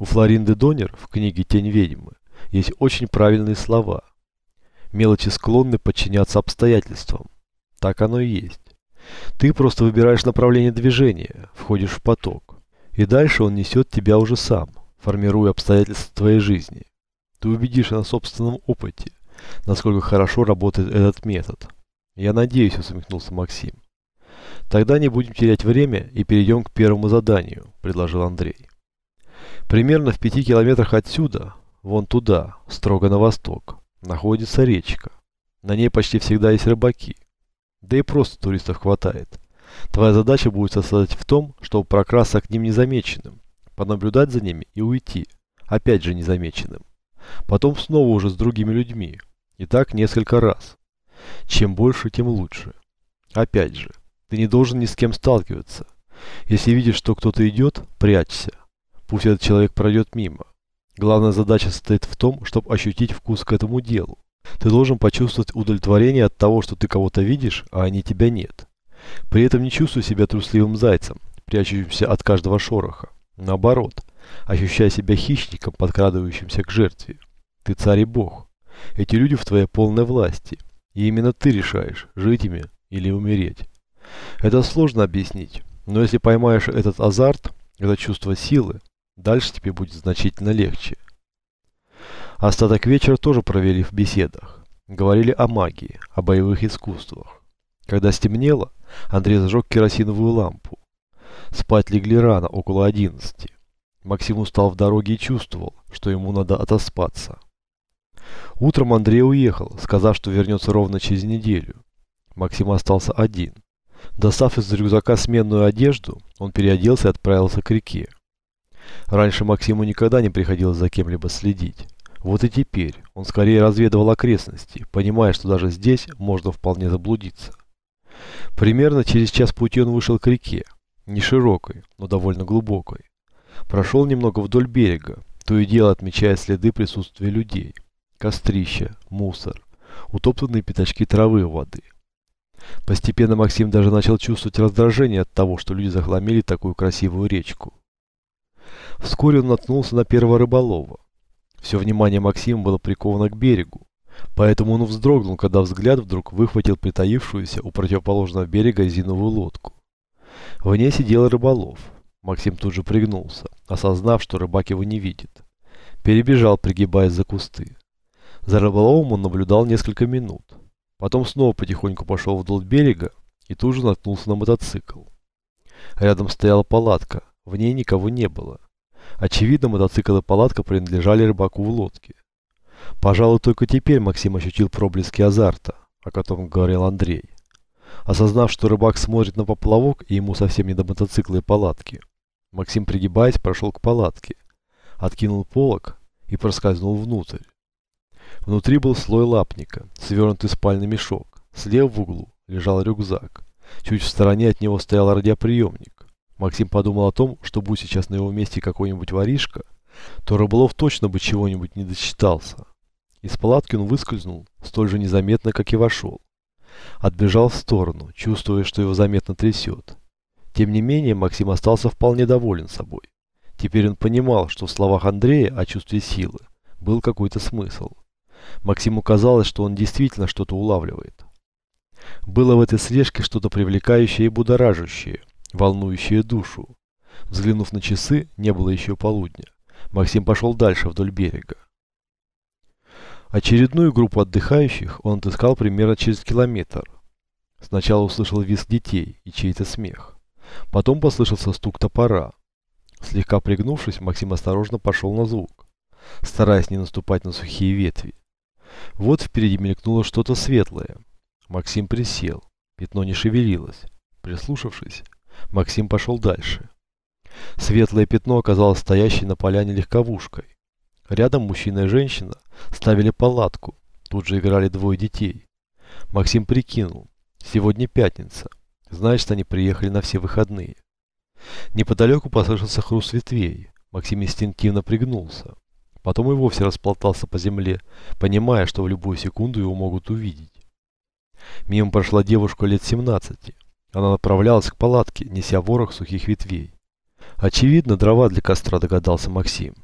У Флоринды Донер в книге «Тень ведьмы» есть очень правильные слова. Мелочи склонны подчиняться обстоятельствам. Так оно и есть. Ты просто выбираешь направление движения, входишь в поток. И дальше он несет тебя уже сам, формируя обстоятельства твоей жизни. Ты убедишься на собственном опыте, насколько хорошо работает этот метод. Я надеюсь, усмехнулся Максим. Тогда не будем терять время и перейдем к первому заданию, предложил Андрей. Примерно в пяти километрах отсюда, вон туда, строго на восток, находится речка. На ней почти всегда есть рыбаки. Да и просто туристов хватает. Твоя задача будет состоять в том, чтобы прокрасться к ним незамеченным, понаблюдать за ними и уйти, опять же незамеченным. Потом снова уже с другими людьми. И так несколько раз. Чем больше, тем лучше. Опять же, ты не должен ни с кем сталкиваться. Если видишь, что кто-то идет, прячься. Пусть этот человек пройдет мимо. Главная задача состоит в том, чтобы ощутить вкус к этому делу. Ты должен почувствовать удовлетворение от того, что ты кого-то видишь, а они тебя нет. При этом не чувствуй себя трусливым зайцем, прячущимся от каждого шороха. Наоборот, ощущай себя хищником, подкрадывающимся к жертве. Ты царь и бог. Эти люди в твоей полной власти. И именно ты решаешь, жить ими или умереть. Это сложно объяснить, но если поймаешь этот азарт, это чувство силы, Дальше тебе будет значительно легче. Остаток вечера тоже провели в беседах. Говорили о магии, о боевых искусствах. Когда стемнело, Андрей зажег керосиновую лампу. Спать легли рано, около одиннадцати. Максим устал в дороге и чувствовал, что ему надо отоспаться. Утром Андрей уехал, сказав, что вернется ровно через неделю. Максим остался один. Достав из рюкзака сменную одежду, он переоделся и отправился к реке. Раньше Максиму никогда не приходилось за кем-либо следить. Вот и теперь он скорее разведывал окрестности, понимая, что даже здесь можно вполне заблудиться. Примерно через час пути он вышел к реке, не широкой, но довольно глубокой. Прошел немного вдоль берега, то и дело отмечая следы присутствия людей. Кострища, мусор, утоптанные пятачки травы у воды. Постепенно Максим даже начал чувствовать раздражение от того, что люди захламили такую красивую речку. Вскоре он наткнулся на первого рыболова. Все внимание Максима было приковано к берегу, поэтому он вздрогнул, когда взгляд вдруг выхватил притаившуюся у противоположного берега резиновую лодку. В ней сидел рыболов. Максим тут же пригнулся, осознав, что рыбак его не видит. Перебежал, пригибаясь за кусты. За рыболовом он наблюдал несколько минут. Потом снова потихоньку пошел вдоль берега и тут же наткнулся на мотоцикл. Рядом стояла палатка, в ней никого не было. Очевидно, мотоцикл и палатка принадлежали рыбаку в лодке. Пожалуй, только теперь Максим ощутил проблески азарта, о котором говорил Андрей. Осознав, что рыбак смотрит на поплавок и ему совсем не до мотоцикла и палатки, Максим, пригибаясь, прошел к палатке, откинул полог и проскользнул внутрь. Внутри был слой лапника, свернутый спальный мешок. Слева в углу лежал рюкзак. Чуть в стороне от него стоял радиоприемник. Максим подумал о том, что будь сейчас на его месте какой-нибудь воришка, то Рыболов точно бы чего-нибудь не досчитался. Из палатки он выскользнул столь же незаметно, как и вошел. Отбежал в сторону, чувствуя, что его заметно трясет. Тем не менее, Максим остался вполне доволен собой. Теперь он понимал, что в словах Андрея о чувстве силы был какой-то смысл. Максиму казалось, что он действительно что-то улавливает. Было в этой слежке что-то привлекающее и будоражащее, волнующее душу. Взглянув на часы, не было еще полудня. Максим пошел дальше вдоль берега. Очередную группу отдыхающих он отыскал примерно через километр. Сначала услышал визг детей и чей-то смех. Потом послышался стук топора. Слегка пригнувшись, Максим осторожно пошел на звук, стараясь не наступать на сухие ветви. Вот впереди мелькнуло что-то светлое. Максим присел. Пятно не шевелилось. Прислушавшись, Максим пошел дальше. Светлое пятно оказалось стоящей на поляне легковушкой. Рядом мужчина и женщина ставили палатку. Тут же играли двое детей. Максим прикинул. Сегодня пятница. Значит, они приехали на все выходные. Неподалеку послышался хруст ветвей. Максим инстинктивно пригнулся. Потом и вовсе расплатался по земле, понимая, что в любую секунду его могут увидеть. Мимо прошла девушка лет 17. Она направлялась к палатке, неся ворох сухих ветвей. Очевидно, дрова для костра догадался Максим.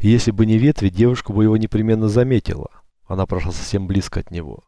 И если бы не ветви, девушка бы его непременно заметила. Она прошла совсем близко от него.